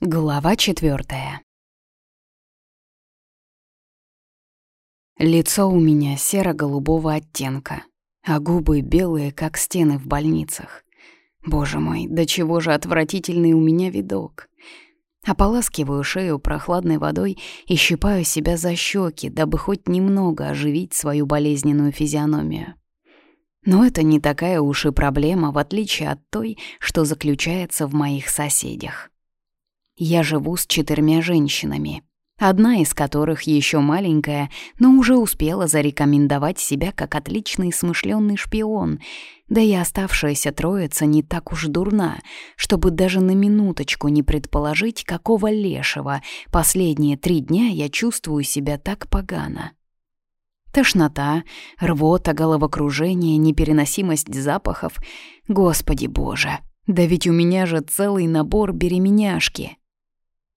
Глава четвертая. Лицо у меня серо-голубого оттенка, а губы белые, как стены в больницах. Боже мой, до чего же отвратительный у меня видок. Ополаскиваю шею прохладной водой и щипаю себя за щеки, дабы хоть немного оживить свою болезненную физиономию. Но это не такая уж и проблема, в отличие от той, что заключается в моих соседях. Я живу с четырьмя женщинами, одна из которых еще маленькая, но уже успела зарекомендовать себя как отличный смышленный шпион, да и оставшаяся троица не так уж дурна, чтобы даже на минуточку не предположить, какого лешего последние три дня я чувствую себя так погано. Тошнота, рвота, головокружение, непереносимость запахов. Господи боже, да ведь у меня же целый набор беременяшки.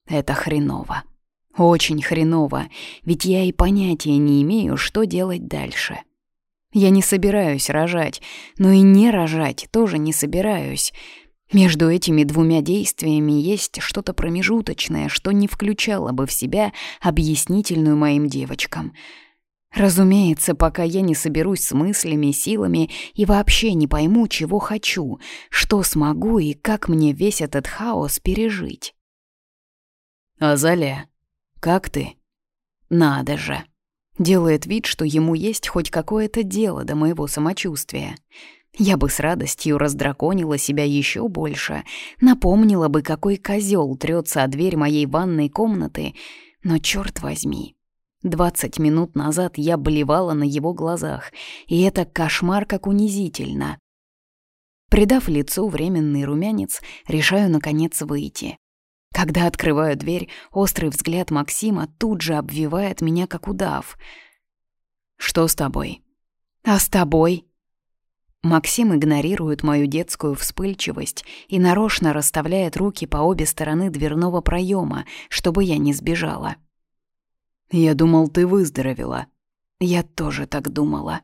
Это хреново. Очень хреново, ведь я и понятия не имею, что делать дальше. Я не собираюсь рожать, но и не рожать тоже не собираюсь. Между этими двумя действиями есть что-то промежуточное, что не включало бы в себя объяснительную моим девочкам. Разумеется, пока я не соберусь с мыслями, силами и вообще не пойму, чего хочу, что смогу и как мне весь этот хаос пережить. «Азалия, как ты?» «Надо же!» Делает вид, что ему есть хоть какое-то дело до моего самочувствия. Я бы с радостью раздраконила себя еще больше, напомнила бы, какой козел трется о дверь моей ванной комнаты, но черт возьми. Двадцать минут назад я болевала на его глазах, и это кошмар как унизительно. Придав лицу временный румянец, решаю, наконец, выйти. Когда открываю дверь, острый взгляд Максима тут же обвивает меня, как удав. «Что с тобой?» «А с тобой?» Максим игнорирует мою детскую вспыльчивость и нарочно расставляет руки по обе стороны дверного проема, чтобы я не сбежала. «Я думал, ты выздоровела». «Я тоже так думала».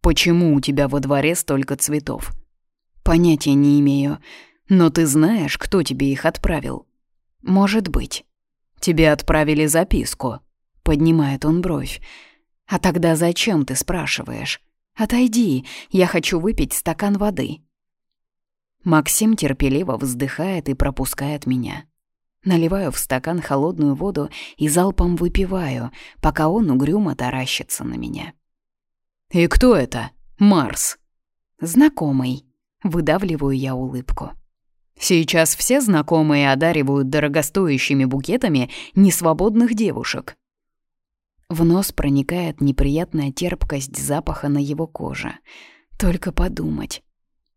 «Почему у тебя во дворе столько цветов?» «Понятия не имею. Но ты знаешь, кто тебе их отправил?» «Может быть». «Тебе отправили записку», — поднимает он бровь. «А тогда зачем ты спрашиваешь? Отойди, я хочу выпить стакан воды». Максим терпеливо вздыхает и пропускает меня. Наливаю в стакан холодную воду и залпом выпиваю, пока он угрюмо таращится на меня. «И кто это? Марс?» «Знакомый», — выдавливаю я улыбку. Сейчас все знакомые одаривают дорогостоящими букетами несвободных девушек. В нос проникает неприятная терпкость запаха на его коже. Только подумать.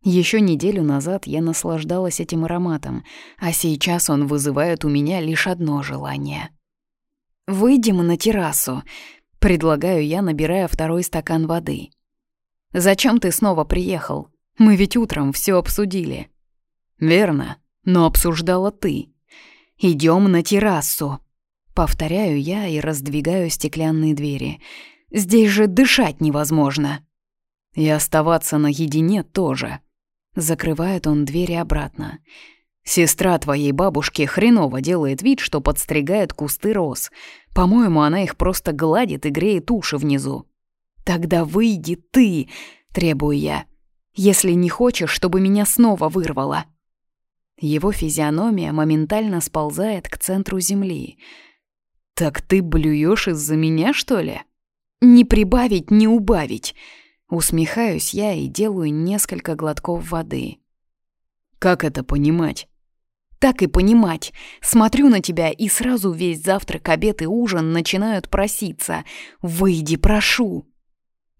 Еще неделю назад я наслаждалась этим ароматом, а сейчас он вызывает у меня лишь одно желание. «Выйдем на террасу», — предлагаю я, набирая второй стакан воды. «Зачем ты снова приехал? Мы ведь утром все обсудили». «Верно, но обсуждала ты. Идем на террасу». Повторяю я и раздвигаю стеклянные двери. «Здесь же дышать невозможно». «И оставаться наедине тоже». Закрывает он двери обратно. «Сестра твоей бабушки хреново делает вид, что подстригает кусты роз. По-моему, она их просто гладит и греет уши внизу». «Тогда выйди ты», — требую я. «Если не хочешь, чтобы меня снова вырвало». Его физиономия моментально сползает к центру земли. «Так ты блюешь из-за меня, что ли?» «Не прибавить, не убавить!» Усмехаюсь я и делаю несколько глотков воды. «Как это понимать?» «Так и понимать. Смотрю на тебя, и сразу весь завтрак, обед и ужин начинают проситься. Выйди, прошу!»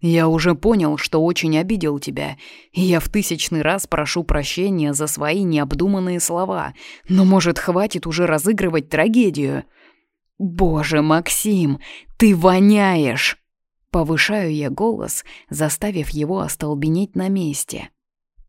Я уже понял, что очень обидел тебя, и я в тысячный раз прошу прощения за свои необдуманные слова, но, может, хватит уже разыгрывать трагедию?» «Боже, Максим, ты воняешь!» Повышаю я голос, заставив его остолбенеть на месте.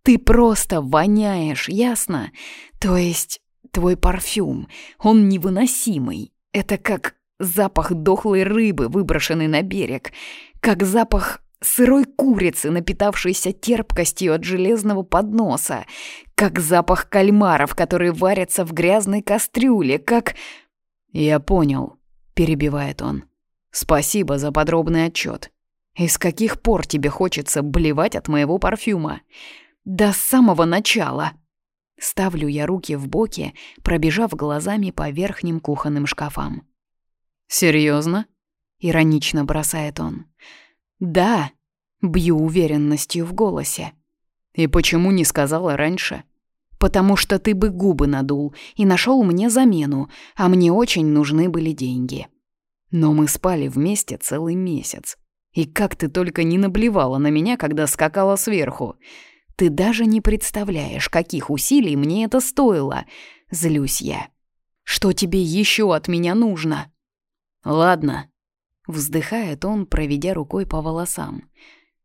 «Ты просто воняешь, ясно? То есть твой парфюм, он невыносимый. Это как запах дохлой рыбы, выброшенной на берег, как запах сырой курицы, напитавшейся терпкостью от железного подноса, как запах кальмаров, которые варятся в грязной кастрюле, как... «Я понял», — перебивает он. «Спасибо за подробный отчет. И с каких пор тебе хочется блевать от моего парфюма? До самого начала!» Ставлю я руки в боки, пробежав глазами по верхним кухонным шкафам. «Серьезно?» — иронично бросает он. «Да», — бью уверенностью в голосе. «И почему не сказала раньше?» «Потому что ты бы губы надул и нашел мне замену, а мне очень нужны были деньги». Но мы спали вместе целый месяц. И как ты только не наблевала на меня, когда скакала сверху. Ты даже не представляешь, каких усилий мне это стоило. Злюсь я. Что тебе еще от меня нужно? Ладно. Вздыхает он, проведя рукой по волосам.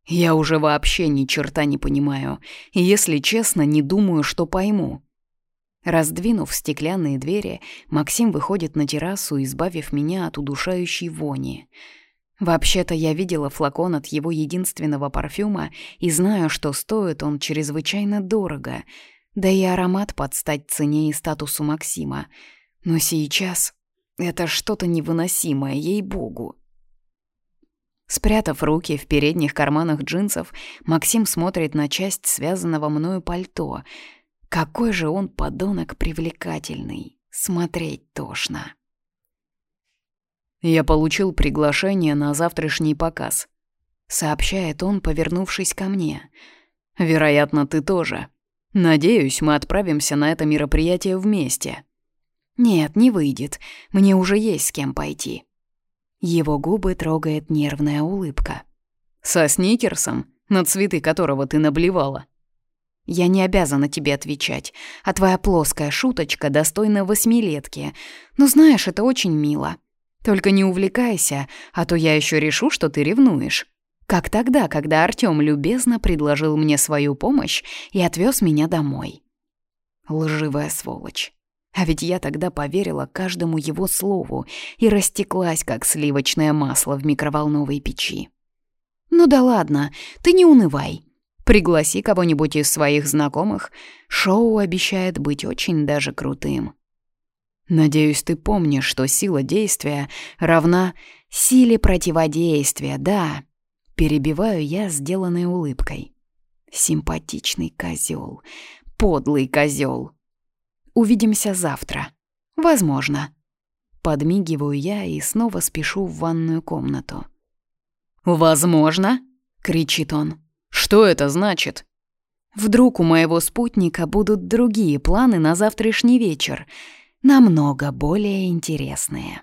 Я уже вообще ни черта не понимаю. И, если честно, не думаю, что пойму. Раздвинув стеклянные двери, Максим выходит на террасу, избавив меня от удушающей вони. Вообще-то я видела флакон от его единственного парфюма и знаю, что стоит он чрезвычайно дорого, да и аромат под стать цене и статусу Максима. Но сейчас это что-то невыносимое, ей-богу. Спрятав руки в передних карманах джинсов, Максим смотрит на часть связанного мною пальто. Какой же он подонок привлекательный. Смотреть тошно. «Я получил приглашение на завтрашний показ», — сообщает он, повернувшись ко мне. «Вероятно, ты тоже. Надеюсь, мы отправимся на это мероприятие вместе». «Нет, не выйдет. Мне уже есть с кем пойти». Его губы трогает нервная улыбка. «Со Сникерсом, на цветы которого ты наблевала?» «Я не обязана тебе отвечать, а твоя плоская шуточка достойна восьмилетки. Но знаешь, это очень мило. Только не увлекайся, а то я еще решу, что ты ревнуешь. Как тогда, когда Артём любезно предложил мне свою помощь и отвез меня домой. Лживая сволочь. А ведь я тогда поверила каждому его слову и растеклась, как сливочное масло в микроволновой печи. Ну да ладно, ты не унывай. Пригласи кого-нибудь из своих знакомых. Шоу обещает быть очень даже крутым. Надеюсь, ты помнишь, что сила действия равна силе противодействия, да. Перебиваю я сделанной улыбкой. Симпатичный козел, подлый козел. Увидимся завтра. Возможно. Подмигиваю я и снова спешу в ванную комнату. «Возможно?» — кричит он. «Что это значит?» Вдруг у моего спутника будут другие планы на завтрашний вечер — намного более интересные.